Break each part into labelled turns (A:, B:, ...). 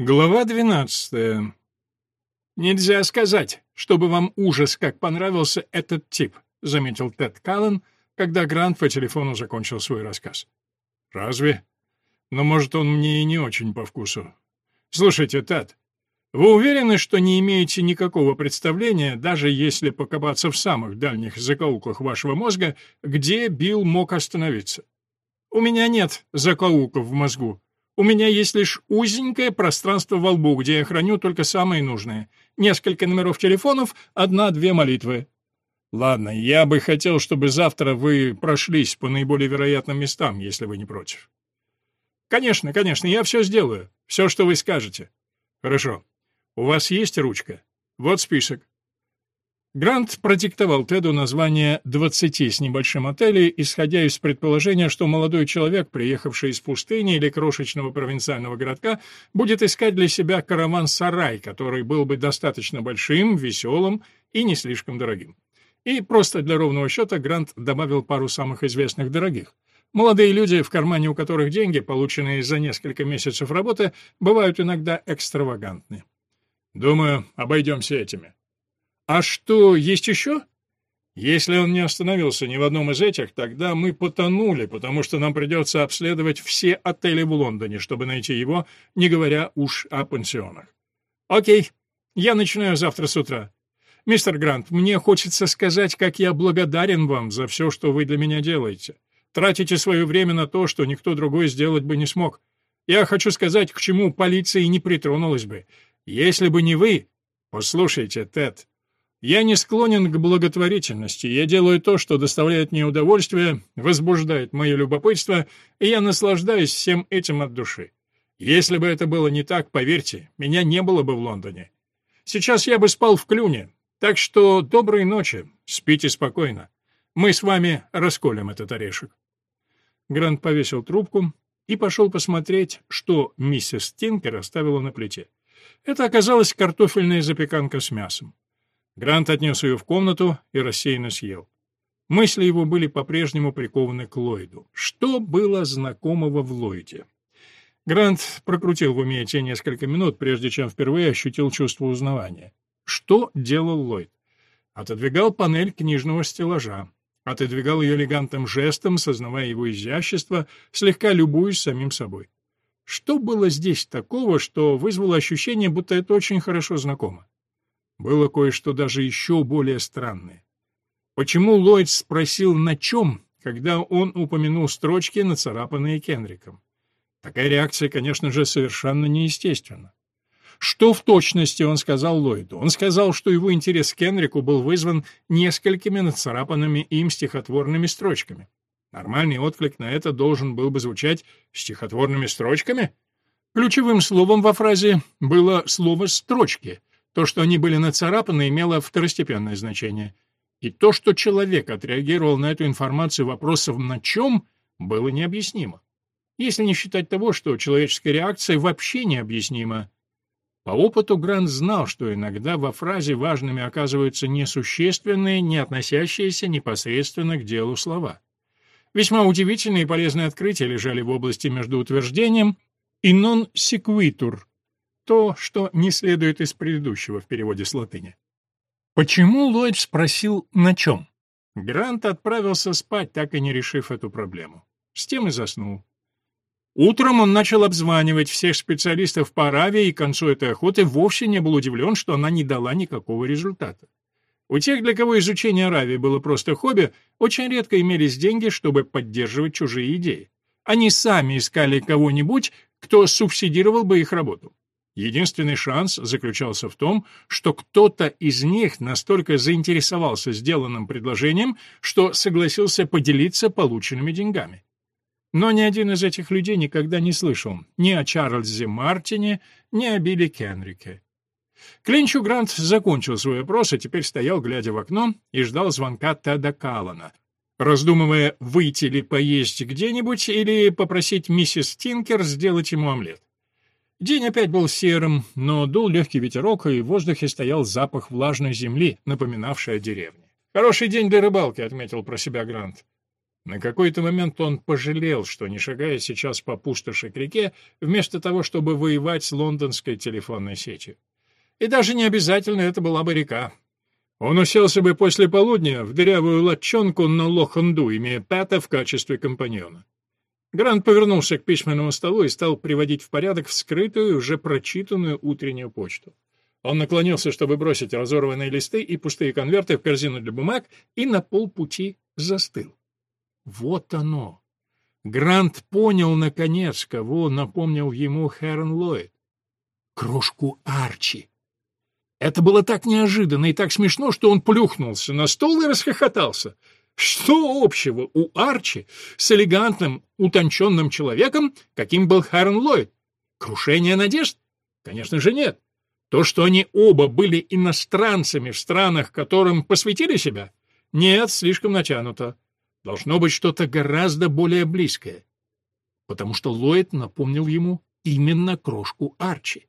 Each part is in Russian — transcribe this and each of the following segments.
A: Глава двенадцатая. «Нельзя сказать, чтобы вам ужас как понравился этот тип», — заметил Тед Каллен, когда Грант по телефону закончил свой рассказ. «Разве? Но, может, он мне и не очень по вкусу. Слушайте, Тед, вы уверены, что не имеете никакого представления, даже если покопаться в самых дальних закоулках вашего мозга, где Билл мог остановиться? У меня нет закоулков в мозгу. У меня есть лишь узенькое пространство во лбу, где я храню только самые нужные. Несколько номеров телефонов, одна-две молитвы. Ладно, я бы хотел, чтобы завтра вы прошлись по наиболее вероятным местам, если вы не против. Конечно, конечно, я все сделаю. Все, что вы скажете. Хорошо. У вас есть ручка? Вот список. Грант продиктовал Теду название двадцати с небольшим отелей, исходя из предположения, что молодой человек, приехавший из пустыни или крошечного провинциального городка, будет искать для себя караван-сарай, который был бы достаточно большим, веселым и не слишком дорогим. И просто для ровного счета Грант добавил пару самых известных дорогих. Молодые люди, в кармане у которых деньги, полученные за несколько месяцев работы, бывают иногда экстравагантны. «Думаю, обойдемся этими». А что, есть еще? Если он не остановился ни в одном из этих, тогда мы потонули, потому что нам придется обследовать все отели в Лондоне, чтобы найти его, не говоря уж о пансионах. Окей, я начинаю завтра с утра. Мистер Грант, мне хочется сказать, как я благодарен вам за все, что вы для меня делаете. Тратите свое время на то, что никто другой сделать бы не смог. Я хочу сказать, к чему полиция не притронулась бы. Если бы не вы... Послушайте, Тед, я не склонен к благотворительности, я делаю то, что доставляет мне удовольствие, возбуждает мое любопытство, и я наслаждаюсь всем этим от души. Если бы это было не так, поверьте, меня не было бы в Лондоне. Сейчас я бы спал в клюне, так что доброй ночи, спите спокойно. Мы с вами расколем этот орешек». Грант повесил трубку и пошел посмотреть, что миссис Тинкер оставила на плите. Это оказалась картофельная запеканка с мясом. Грант отнес ее в комнату и рассеянно съел. Мысли его были по-прежнему прикованы к Ллойду. Что было знакомого в Ллойде? Грант прокрутил в уме те несколько минут, прежде чем впервые ощутил чувство узнавания. Что делал Ллойд? Отодвигал панель книжного стеллажа. Отодвигал ее элегантным жестом, сознавая его изящество, слегка любуясь самим собой. Что было здесь такого, что вызвало ощущение, будто это очень хорошо знакомо? Было кое-что даже еще более странное. Почему Ллойд спросил «на чем», когда он упомянул строчки, нацарапанные Кенриком? Такая реакция, конечно же, совершенно неестественна. Что в точности он сказал Ллойду? Он сказал, что его интерес к Кенрику был вызван несколькими нацарапанными им стихотворными строчками. Нормальный отклик на это должен был бы звучать стихотворными строчками? Ключевым словом во фразе было слово «строчки», то, что они были нацарапаны, имело второстепенное значение. И то, что человек отреагировал на эту информацию вопросом «на чем?», было необъяснимо. Если не считать того, что человеческая реакция вообще необъяснима. По опыту Грант знал, что иногда во фразе важными оказываются несущественные, не относящиеся непосредственно к делу слова. Весьма удивительные и полезные открытия лежали в области между утверждением и non sequitur, то, что не следует из предыдущего в переводе с латыни. Почему Ллойд спросил «на чем?» Грант отправился спать, так и не решив эту проблему. С тем и заснул. Утром он начал обзванивать всех специалистов по Аравии и к концу этой охоты вовсе не был удивлен, что она не дала никакого результата. У тех, для кого изучение Аравии было просто хобби, очень редко имелись деньги, чтобы поддерживать чужие идеи. Они сами искали кого-нибудь, кто субсидировал бы их работу. Единственный шанс заключался в том, что кто-то из них настолько заинтересовался сделанным предложением, что согласился поделиться полученными деньгами. Но ни один из этих людей никогда не слышал ни о Чарльзе Мартине, ни о Билли Кенрике. Клинчу Грант закончил свой опрос и теперь стоял, глядя в окно, и ждал звонка Теда Каллана, раздумывая, выйти ли поесть где-нибудь или попросить миссис Тинкер сделать ему омлет. День опять был серым, но дул легкий ветерок, и в воздухе стоял запах влажной земли, напоминавший о деревне. «Хороший день для рыбалки», — отметил про себя Грант. На какой-то момент он пожалел, что не шагая сейчас по пустоши к реке, вместо того, чтобы воевать с лондонской телефонной сетью. И даже не обязательно это была бы река. Он уселся бы после полудня в дырявую лодчонку на Лоханду, имея Пэта в качестве компаньона. Грант повернулся к письменному столу и стал приводить в порядок вскрытую, уже прочитанную утреннюю почту. Он наклонился, чтобы бросить разорванные листы и пустые конверты в корзину для бумаг, и на полпути застыл. Вот оно. Грант понял, наконец, кого напомнил ему Хэрон Ллойд. Крошку Арчи. Это было так неожиданно и так смешно, что он плюхнулся на стол и расхохотался. Что общего у Арчи с элегантным, утонченным человеком, каким был Хэрон Ллойд? Крушение надежд? Конечно же нет. То, что они оба были иностранцами в странах, которым посвятили себя? Нет, слишком натянуто. Должно быть что-то гораздо более близкое. Потому что Ллойд напомнил ему именно крошку Арчи.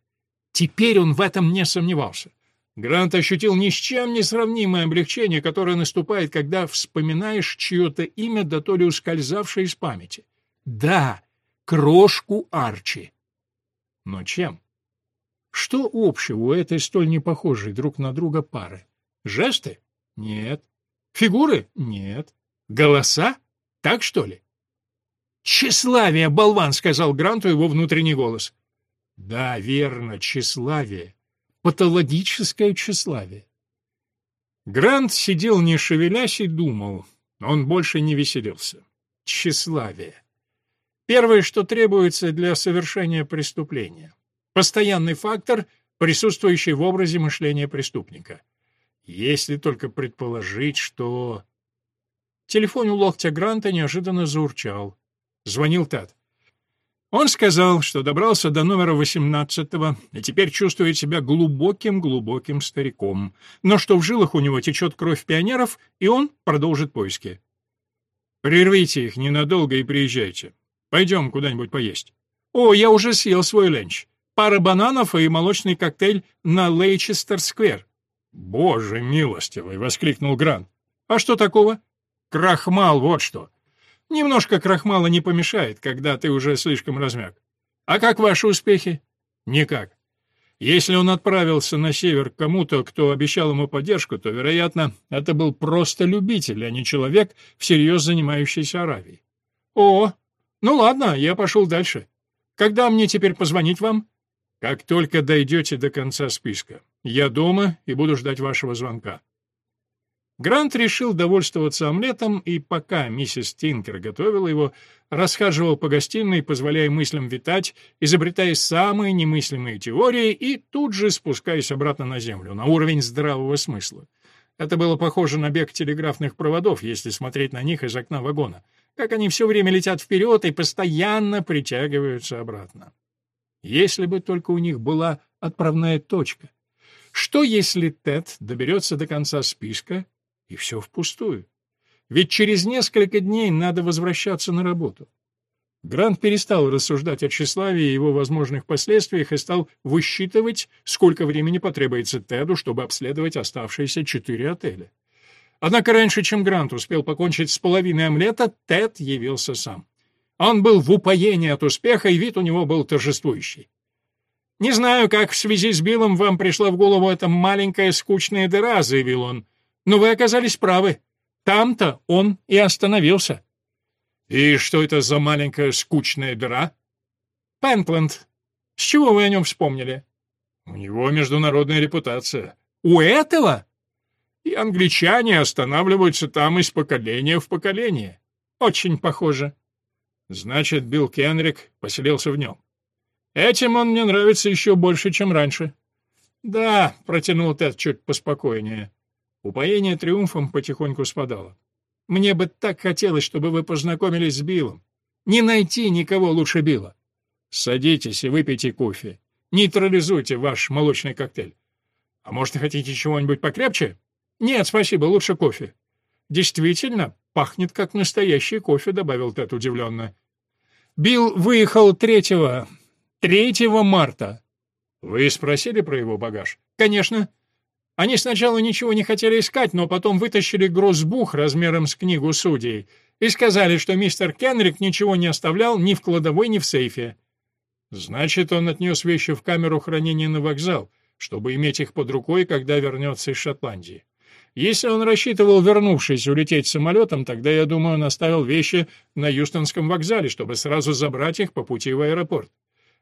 A: Теперь он в этом не сомневался. Грант ощутил ни с чем не сравнимое облегчение, которое наступает, когда вспоминаешь чье-то имя, да то ли ускользавшее из памяти. Да, крошку Арчи. Но чем? Что общего у этой столь непохожей друг на друга пары? Жесты? Нет. Фигуры? Нет. Голоса? Так что ли? «Тщеславие, болван!» — сказал Гранту его внутренний голос. «Да, верно, тщеславие. Патологическое тщеславие». Грант сидел не шевелясь и думал. Он больше не веселился. Тщеславие. Первое, что требуется для совершения преступления. Постоянный фактор, присутствующий в образе мышления преступника. Если только предположить, что... Телефон у локтя Гранта неожиданно заурчал. Звонил Тед. Он сказал, что добрался до номера восемнадцатого и теперь чувствует себя глубоким-глубоким стариком, но что в жилах у него течет кровь пионеров, и он продолжит поиски. «Прервите их ненадолго и приезжайте. Пойдем куда-нибудь поесть». «О, я уже съел свой ленч. Пара бананов и молочный коктейль на Лейчестер-сквер». «Боже милостивый!» — воскликнул Грант. «А что такого?» Крахмал, вот что. Немножко крахмала не помешает, когда ты уже слишком размяк. А как ваши успехи? Никак. Если он отправился на север к кому-то, кто обещал ему поддержку, то, вероятно, это был просто любитель, а не человек, всерьез занимающийся Аравией. О, ну ладно, я пошел дальше. Когда мне теперь позвонить вам? Как только дойдете до конца списка. Я дома и буду ждать вашего звонка. Грант решил довольствоваться омлетом, и пока миссис Тинкер готовила его, расхаживал по гостиной, позволяя мыслям витать, изобретая самые немыслимые теории и тут же спускаясь обратно на землю, на уровень здравого смысла. Это было похоже на бег телеграфных проводов, если смотреть на них из окна вагона, как они все время летят вперед и постоянно притягиваются обратно. Если бы только у них была отправная точка. Что если Тед доберется до конца списка и все впустую. Ведь через несколько дней надо возвращаться на работу. Грант перестал рассуждать о тщеславии и его возможных последствиях и стал высчитывать, сколько времени потребуется Теду, чтобы обследовать оставшиеся четыре отеля. Однако раньше, чем Грант успел покончить с половиной омлета, Тед явился сам. Он был в упоении от успеха, и вид у него был торжествующий. «Не знаю, как в связи с Биллом вам пришла в голову эта маленькая скучная дыра», — заявил он. Но вы оказались правы. Там-то он и остановился. И что это за маленькая скучная дыра? Пенкленд. С чего вы о нем вспомнили? У него международная репутация. У этого? И англичане останавливаются там из поколения в поколение. Очень похоже. Значит, Билл Кенрик поселился в нем. Этим он мне нравится еще больше, чем раньше. Да, протянул Тед чуть поспокойнее. Упоение триумфом потихоньку спадало. Мне бы так хотелось, чтобы вы познакомились с Биллом. Не найти никого лучше Билла. Садитесь и выпейте кофе. Нейтрализуйте ваш молочный коктейль. А может, хотите чего-нибудь покрепче? Нет, спасибо, лучше кофе. Действительно, пахнет как настоящий кофе, добавил Тед удивленно. Билл выехал третьего... третьего марта. Вы спросили про его багаж? Конечно. Они сначала ничего не хотели искать, но потом вытащили грузбух размером с книгу судей. и сказали, что мистер Кенрик ничего не оставлял ни в кладовой, ни в сейфе. Значит, он отнес вещи в камеру хранения на вокзал, чтобы иметь их под рукой, когда вернется из Шотландии. Если он рассчитывал, вернувшись, улететь самолетом, тогда, я думаю, он оставил вещи на Юстонском вокзале, чтобы сразу забрать их по пути в аэропорт.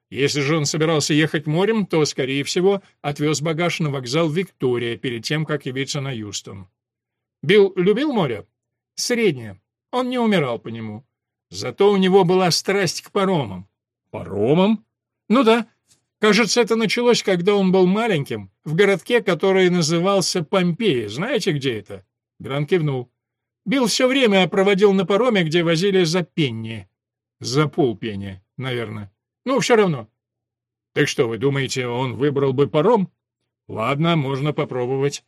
A: Если же он собирался ехать морем, то, скорее всего, отвез багаж на вокзал Виктория перед тем, как явиться на Юстон. Билл любил море? Среднее. Он не умирал по нему. Зато у него была страсть к паромам. Паромам? Ну да. Кажется, это началось, когда он был маленьким, в городке, который назывался Помпеи. Знаете, где это? Гран кивнул. Билл все время проводил на пароме, где возили за пенни. За полпенни, наверное. Ну, все равно. Так что, вы думаете, он выбрал бы паром? Ладно, можно попробовать.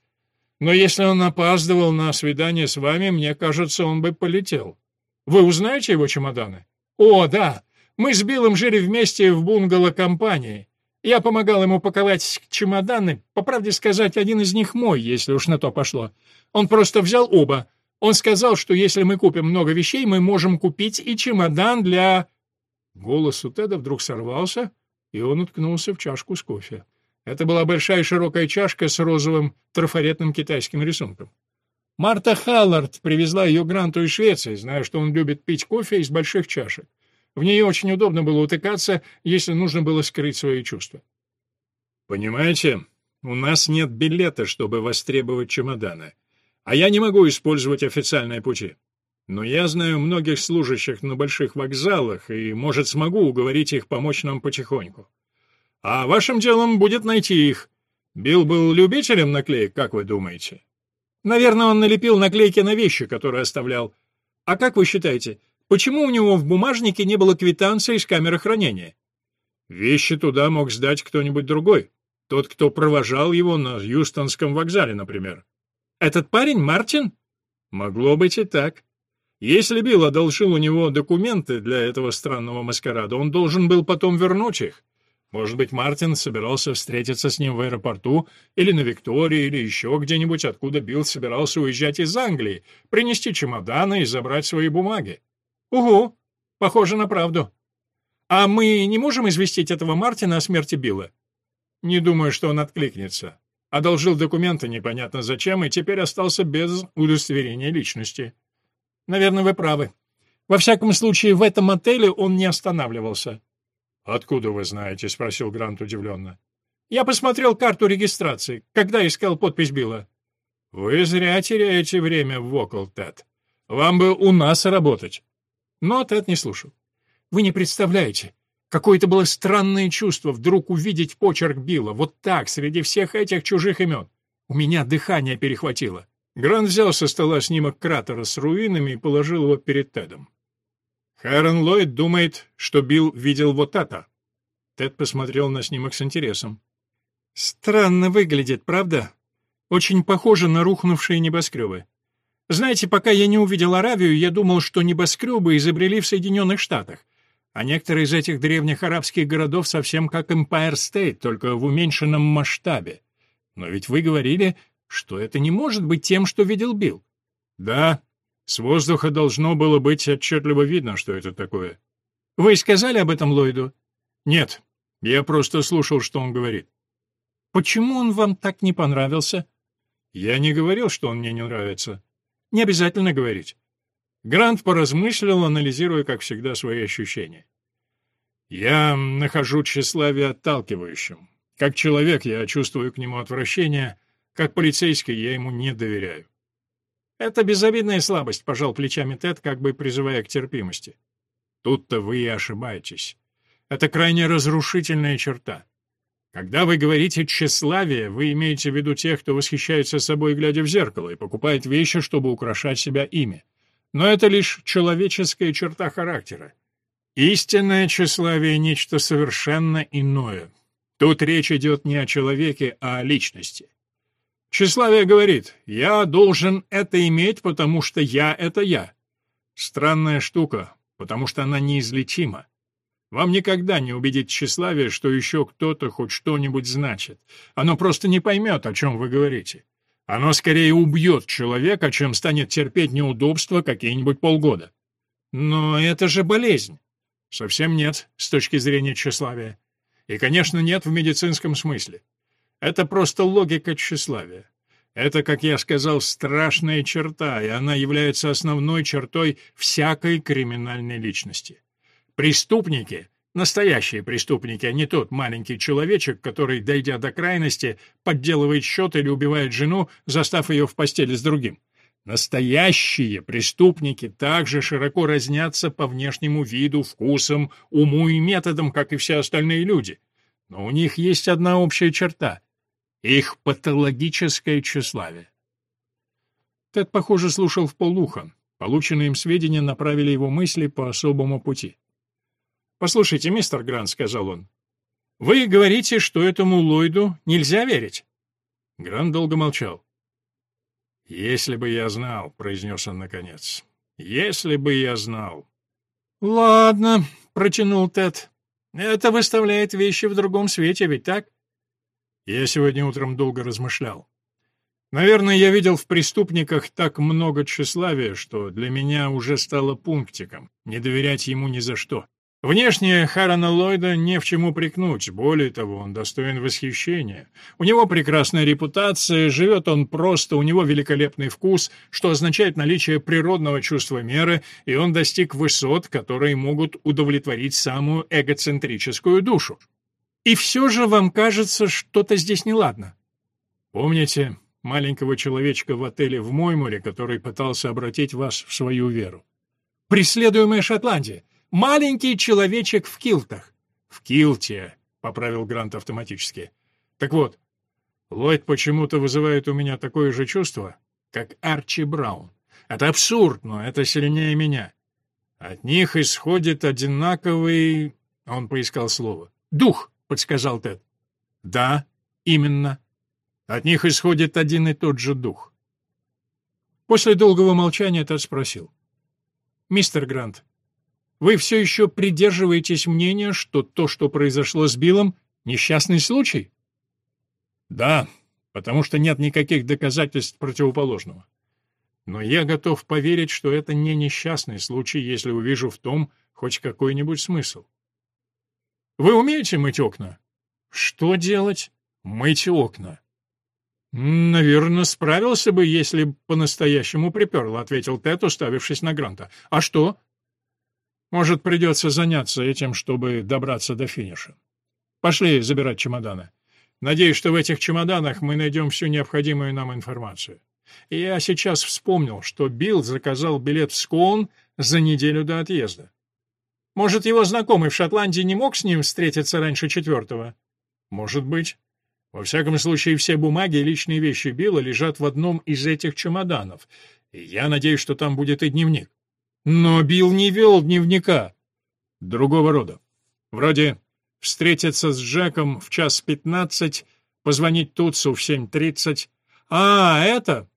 A: Но если он опаздывал на свидание с вами, мне кажется, он бы полетел. Вы узнаете его чемоданы? О, да. Мы с Биллом жили вместе в бунгало-компании. Я помогал ему паковать чемоданы. По правде сказать, один из них мой, если уж на то пошло. Он просто взял оба. Он сказал, что если мы купим много вещей, мы можем купить и чемодан для... Голос у Теда вдруг сорвался, и он уткнулся в чашку с кофе. Это была большая широкая чашка с розовым трафаретным китайским рисунком. Марта Халлард привезла ее Гранту из Швеции, зная, что он любит пить кофе из больших чашек. В нее очень удобно было утыкаться, если нужно было скрыть свои чувства. «Понимаете, у нас нет билета, чтобы востребовать чемоданы, а я не могу использовать официальные пути. Но я знаю многих служащих на больших вокзалах и, может, смогу уговорить их помочь нам потихоньку. А вашим делом будет найти их. Билл был любителем наклеек, как вы думаете? Наверное, он налепил наклейки на вещи, которые оставлял. А как вы считаете, почему у него в бумажнике не было квитанции из камеры хранения? Вещи туда мог сдать кто-нибудь другой. Тот, кто провожал его на Юстонском вокзале, например. Этот парень Мартин? Могло быть и так. Если Билл одолжил у него документы для этого странного маскарада, он должен был потом вернуть их. Может быть, Мартин собирался встретиться с ним в аэропорту или на Виктории, или еще где-нибудь, откуда Билл собирался уезжать из Англии, принести чемоданы и забрать свои бумаги. Угу, похоже на правду. А мы не можем известить этого Мартина о смерти Билла? Не думаю, что он откликнется. Одолжил документы непонятно зачем и теперь остался без удостоверения личности. Наверное, вы правы. Во всяком случае, в этом отеле он не останавливался. Откуда вы знаете? спросил Грант удивленно. Я посмотрел карту регистрации, когда искал подпись Билла. Вы зря теряете время в Вокал, Тед. Вам бы у нас работать. Но Тед не слушал. Вы не представляете, какое это было странное чувство вдруг увидеть почерк Билла вот так среди всех этих чужих имен. У меня дыхание перехватило. Грант взял со стола снимок кратера с руинами и положил его перед Тедом. Хэрон Ллойд думает, что Билл видел вот это. Тед посмотрел на снимок с интересом. Странно выглядит, правда? Очень похоже на рухнувшие небоскребы. Знаете, пока я не увидел Аравию, я думал, что небоскребы изобрели в Соединенных Штатах, а некоторые из этих древних арабских городов совсем как Empire State, только в уменьшенном масштабе. Но ведь вы говорили, что это не может быть тем, что видел Билл. Да, с воздуха должно было быть отчетливо видно, что это такое. Вы сказали об этом Ллойду? Нет, я просто слушал, что он говорит. Почему он вам так не понравился? Я не говорил, что он мне не нравится. Не обязательно говорить. Грант поразмыслил, анализируя, как всегда, свои ощущения. Я нахожу тщеславие отталкивающим. Как человек я чувствую к нему отвращение, как полицейский я ему не доверяю. Это безобидная слабость, пожал плечами Тед, как бы призывая к терпимости. Тут-то вы и ошибаетесь. Это крайне разрушительная черта. Когда вы говорите «тщеславие», вы имеете в виду тех, кто восхищается собой, глядя в зеркало, и покупает вещи, чтобы украшать себя ими. Но это лишь человеческая черта характера. Истинное тщеславие — нечто совершенно иное. Тут речь идет не о человеке, а о личности. Тщеславие говорит, я должен это иметь, потому что я — это я. Странная штука, потому что она неизлечима. Вам никогда не убедит тщеславие, что еще кто-то хоть что-нибудь значит. Оно просто не поймет, о чем вы говорите. Оно скорее убьет человека, чем станет терпеть неудобства какие-нибудь полгода. Но это же болезнь. Совсем нет, с точки зрения тщеславия. И, конечно, нет в медицинском смысле. Это просто логика тщеславия. Это, как я сказал, страшная черта, и она является основной чертой всякой криминальной личности. Преступники — настоящие преступники, а не тот маленький человечек, который, дойдя до крайности, подделывает счет или убивает жену, застав ее в постели с другим. Настоящие преступники также широко разнятся по внешнему виду, вкусам, уму и методам, как и все остальные люди. Но у них есть одна общая черта — их патологическое тщеславие. Тед, похоже, слушал в полуха. Полученные им сведения направили его мысли по особому пути. «Послушайте, мистер Грант», — сказал он, — «вы говорите, что этому Ллойду нельзя верить?» Грант долго молчал. «Если бы я знал», — произнес он наконец. «Если бы я знал». «Ладно», — протянул Тед. «Это выставляет вещи в другом свете, ведь так?» Я сегодня утром долго размышлял. Наверное, я видел в преступниках так много тщеславия, что для меня уже стало пунктиком не доверять ему ни за что. Внешне Харана Ллойда не в чем упрекнуть, более того, он достоин восхищения. У него прекрасная репутация, живет он просто, у него великолепный вкус, что означает наличие природного чувства меры, и он достиг высот, которые могут удовлетворить самую эгоцентрическую душу. И все же вам кажется, что-то здесь неладно. Помните маленького человечка в отеле в Моймуре, который пытался обратить вас в свою веру? Преследуемая Шотландия! Маленький человечек в килтах. В килте, поправил Грант автоматически. Так вот, Ллойд почему-то вызывает у меня такое же чувство, как Арчи Браун. Это абсурд, но это сильнее меня. От них исходит одинаковый... Он поискал слово. «Дух», — подсказал Тед. «Да, именно. От них исходит один и тот же дух». После долгого молчания Тед спросил. «Мистер Грант, вы все еще придерживаетесь мнения, что то, что произошло с Биллом, несчастный случай? Да, потому что нет никаких доказательств противоположного. Но я готов поверить, что это не несчастный случай, если увижу в том хоть какой-нибудь смысл. Вы умеете мыть окна? Что делать? Мыть окна. «Наверное, справился бы, если по-настоящему приперло», — ответил Тед, уставившись на Гранта. «А что?» Может, придется заняться этим, чтобы добраться до финиша. Пошли забирать чемоданы. Надеюсь, что в этих чемоданах мы найдем всю необходимую нам информацию. Я сейчас вспомнил, что Билл заказал билет в Скоун за неделю до отъезда. Может, его знакомый в Шотландии не мог с ним встретиться раньше четвертого? Может быть. Во всяком случае, все бумаги и личные вещи Билла лежат в одном из этих чемоданов, и я надеюсь, что там будет и дневник. Но Билл не вел дневника. Другого рода. Вроде встретиться с Джеком в час пятнадцать, позвонить Тутсу в семь тридцать. А, это?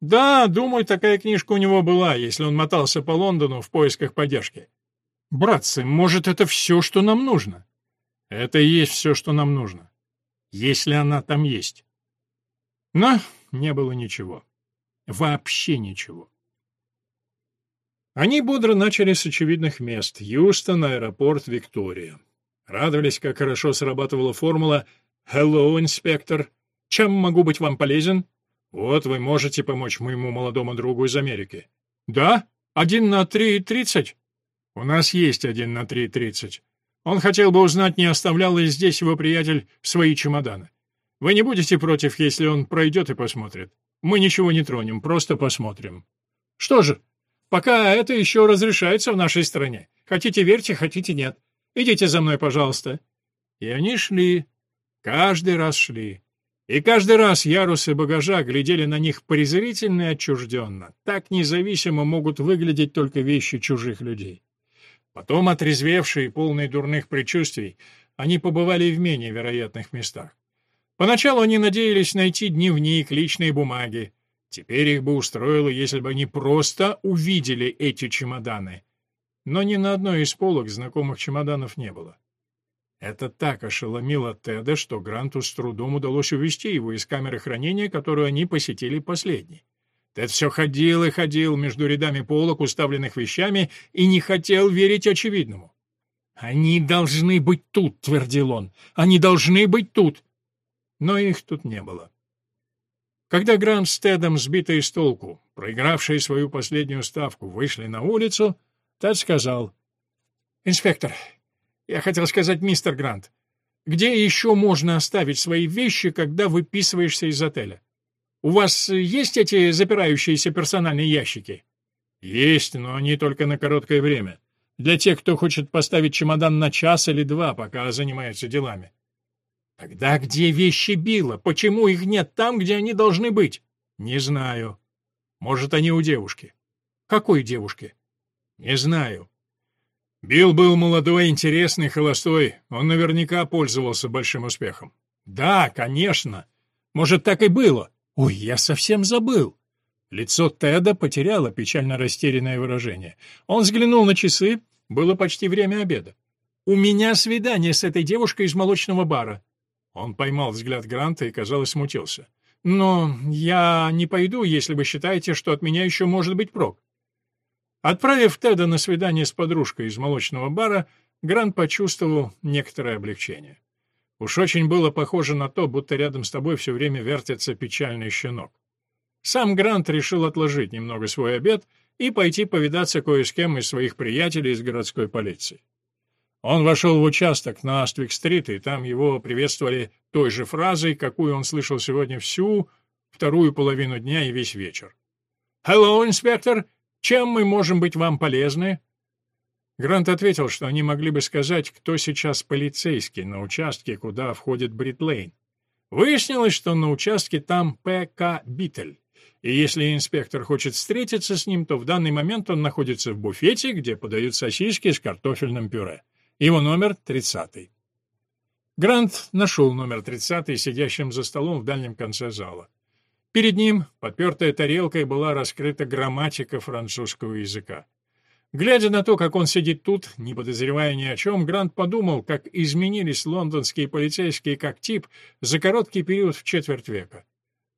A: Да, думаю, такая книжка у него была, если он мотался по Лондону в поисках поддержки. Братцы, может, это все, что нам нужно? Это и есть все, что нам нужно. Если она там есть. Но не было ничего. Вообще ничего. Они бодро начали с очевидных мест — Юстон, аэропорт, Виктория. Радовались, как хорошо срабатывала формула «Hello, инспектор! Чем могу быть вам полезен?» «Вот вы можете помочь моему молодому другу из Америки». «Да? Один на три тридцать?» «У нас есть один на три тридцать. Он хотел бы узнать, не оставлял ли здесь его приятель свои чемоданы. Вы не будете против, если он пройдет и посмотрит? Мы ничего не тронем, просто посмотрим». «Что же, Пока это еще разрешается в нашей стране. Хотите верьте, хотите нет. Идите за мной, пожалуйста». И они шли. Каждый раз шли. И каждый раз ярусы багажа глядели на них презрительно и отчужденно. Так независимо могут выглядеть только вещи чужих людей. Потом, отрезвевшие и полные дурных предчувствий, они побывали в менее вероятных местах. Поначалу они надеялись найти дневник, личные бумаги. Теперь их бы устроило, если бы они просто увидели эти чемоданы. Но ни на одной из полок знакомых чемоданов не было. Это так ошеломило Теда, что Гранту с трудом удалось увести его из камеры хранения, которую они посетили последней. Тед все ходил и ходил между рядами полок, уставленных вещами, и не хотел верить очевидному. «Они должны быть тут», — твердил он. «Они должны быть тут». Но их тут не было. Когда Грант с Тедом, сбитые с толку, проигравшие свою последнюю ставку, вышли на улицу, Тед сказал, «Инспектор, я хотел сказать, мистер Грант, где еще можно оставить свои вещи, когда выписываешься из отеля? У вас есть эти запирающиеся персональные ящики?» «Есть, но они только на короткое время. Для тех, кто хочет поставить чемодан на час или два, пока занимается делами. Тогда где вещи Билла? Почему их нет там, где они должны быть? Не знаю. Может, они у девушки. Какой девушки? Не знаю. Билл был молодой, интересный, холостой. Он наверняка пользовался большим успехом. Да, конечно. Может, так и было. Ой, я совсем забыл. Лицо Теда потеряло печально растерянное выражение. Он взглянул на часы, было почти время обеда. «У меня свидание с этой девушкой из молочного бара». Он поймал взгляд Гранта и, казалось, смутился. «Но я не пойду, если вы считаете, что от меня еще может быть прок». Отправив Теда на свидание с подружкой из молочного бара, Грант почувствовал некоторое облегчение. Уж очень было похоже на то, будто рядом с тобой все время вертится печальный щенок. Сам Грант решил отложить немного свой обед и пойти повидаться кое с кем из своих приятелей из городской полиции. Он вошел в участок на Аствик-стрит, и там его приветствовали той же фразой, какую он слышал сегодня всю вторую половину дня и весь вечер. «Hello, инспектор! Чем мы можем быть вам полезны?» Грант ответил, что они могли бы сказать, кто сейчас полицейский на участке, куда входит Бритлейн. Выяснилось, что на участке там П.К. Биттель и если инспектор хочет встретиться с ним, то в данный момент он находится в буфете, где подают сосиски с картофельным пюре. Его номер 30. Грант нашел номер 30, сидящим за столом в дальнем конце зала. Перед ним, подпертая тарелкой, была раскрыта грамматика французского языка. Глядя на то, как он сидит тут, не подозревая ни о чем, Грант подумал, как изменились лондонские полицейские как тип за короткий период в четверть века.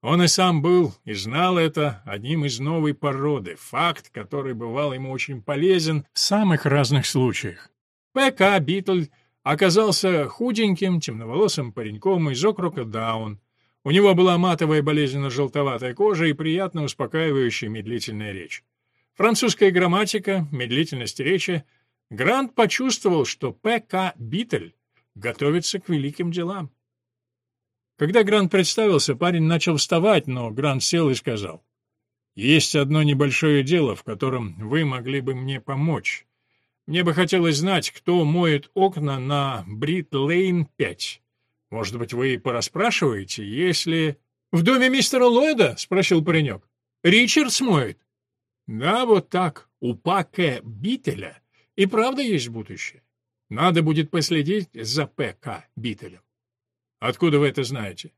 A: Он и сам был, и знал это, одним из новой породы, факт, который бывал ему очень полезен в самых разных случаях. П.К. Битль оказался худеньким, темноволосым пареньком из округа Даун. У него была матовая болезненно-желтоватая кожа и приятно успокаивающая медлительная речь. Французская грамматика, медлительность речи. Грант почувствовал, что П.К. Битль готовится к великим делам. Когда Грант представился, парень начал вставать, но Грант сел и сказал. «Есть одно небольшое дело, в котором вы могли бы мне помочь. Мне бы хотелось знать, кто моет окна на Брит-Лейн 5. Может быть, вы порасспрашиваете, если...» «В доме мистера Ллойда?» — спросил паренек. «Ричард смоет?» «Да, вот так. У Паке Бителя и правда есть будущее. Надо будет последить за П.К. Бителем. Откуда вы это знаете?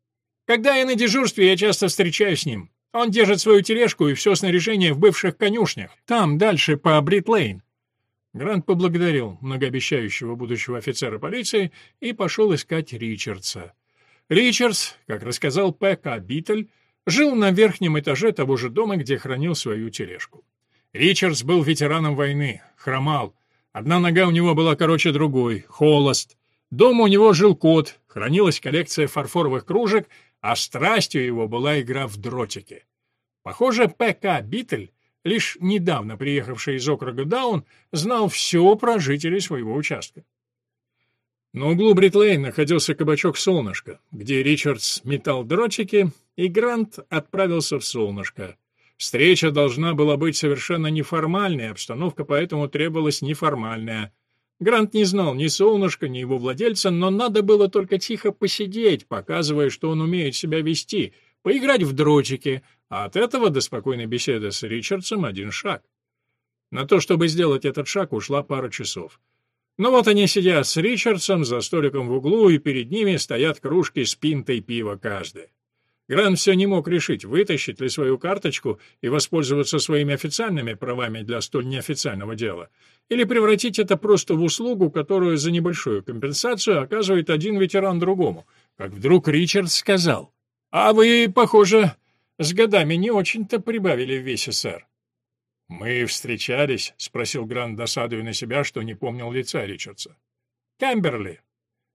A: Когда я на дежурстве, я часто встречаюсь с ним. Он держит свою тележку и все снаряжение в бывших конюшнях. Там, дальше, по Бритлейн. Грант поблагодарил многообещающего будущего офицера полиции и пошел искать Ричардса. Ричардс, как рассказал П.К. Биттель, жил на верхнем этаже того же дома, где хранил свою тележку. Ричардс был ветераном войны, хромал. Одна нога у него была короче другой, холост. Дома у него жил кот, хранилась коллекция фарфоровых кружек, а страстью его была игра в дротики. Похоже, П.К. Биттель, лишь недавно приехавший из округа Даун, знал все про жителей своего участка. На углу Бритлейн находился кабачок «Солнышко», где Ричардс метал дротики, и Грант отправился в «Солнышко». Встреча должна была быть совершенно неформальной, обстановка поэтому требовалась неформальная — Грант не знал ни солнышка, ни его владельца, но надо было только тихо посидеть, показывая, что он умеет себя вести, поиграть в дротики, а от этого до спокойной беседы с Ричардсом один шаг. На то, чтобы сделать этот шаг, ушла пара часов. Но вот они сидят с Ричардсом за столиком в углу, и перед ними стоят кружки с пинтой пива каждая. Грант все не мог решить, вытащить ли свою карточку и воспользоваться своими официальными правами для столь неофициального дела, или превратить это просто в услугу, которую за небольшую компенсацию оказывает один ветеран другому, как вдруг Ричард сказал. «А вы, похоже, с годами не очень-то прибавили в весе, сэр. «Мы встречались?» — спросил Грант, досадуя на себя, что не помнил лица Ричардса. «Камберли.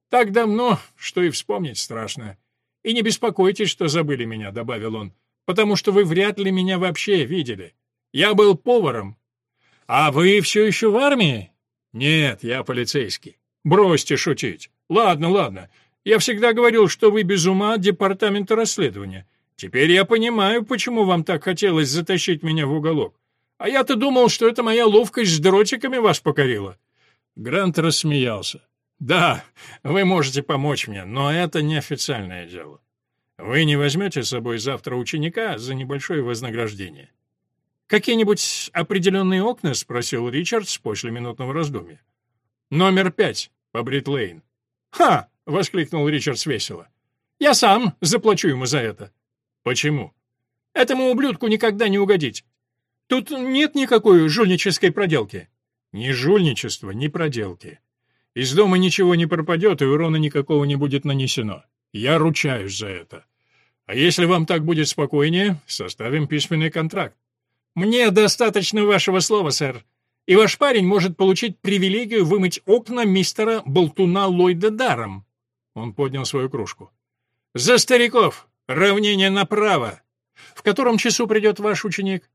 A: Так давно, что и вспомнить страшно. И не беспокойтесь, что забыли меня», — добавил он, «потому что вы вряд ли меня вообще видели. Я был поваром». «А вы все еще в армии?» «Нет, я полицейский». «Бросьте шутить. Ладно, ладно. Я всегда говорил, что вы без ума от департамента расследования. Теперь я понимаю, почему вам так хотелось затащить меня в уголок. А я-то думал, что это моя ловкость с дротиками вас покорила». Грант рассмеялся. «Да, вы можете помочь мне, но это неофициальное дело. Вы не возьмете с собой завтра ученика за небольшое вознаграждение?» «Какие-нибудь определенные окна?» — спросил Ричардс после минутного раздумья. «Номер пять, по Брит-Лейн». «Ха!» — воскликнул Ричардс весело. «Я сам заплачу ему за это». «Почему?» «Этому ублюдку никогда не угодить. Тут нет никакой жульнической проделки». «Ни жульничества, ни проделки. Из дома ничего не пропадет, и урона никакого не будет нанесено. Я ручаюсь за это. А если вам так будет спокойнее, составим письменный контракт. Мне достаточно вашего слова, сэр. И ваш парень может получить привилегию вымыть окна мистера Болтуна Ллойда даром. Он поднял свою кружку. За стариков! Равнение направо! В котором часу придет ваш ученик?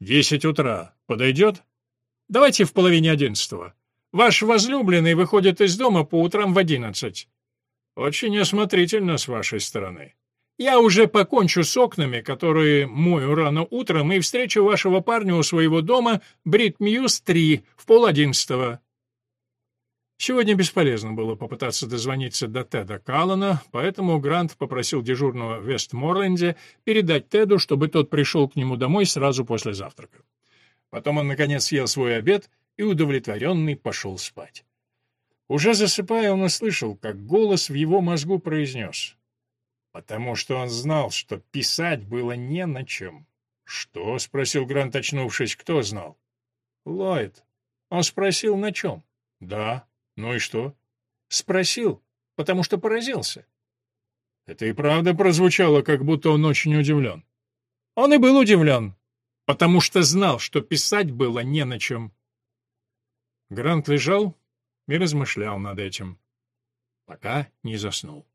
A: Десять утра. Подойдет? Давайте в половине одиннадцатого. Ваш возлюбленный выходит из дома по утрам в одиннадцать. Очень осмотрительно с вашей стороны. Я уже покончу с окнами, которые мою рано утром, и встречу вашего парня у своего дома Брит Мьюз 3 в полодиннадцатого. Сегодня бесполезно было попытаться дозвониться до Теда Каллана, поэтому Грант попросил дежурного в Вестморленде передать Теду, чтобы тот пришел к нему домой сразу после завтрака. Потом он, наконец, съел свой обед и, удовлетворенный, пошел спать. Уже засыпая, он услышал, как голос в его мозгу произнес потому что он знал, что писать было не на чем. «Что?» — спросил Грант, очнувшись. «Кто знал?» «Ллойд. Он спросил, на чем?» «Да. Ну и что?» «Спросил, потому что поразился». Это и правда прозвучало, как будто он очень удивлен. Он и был удивлен, потому что знал, что писать было не на чем. Грант лежал и размышлял над этим, пока не заснул.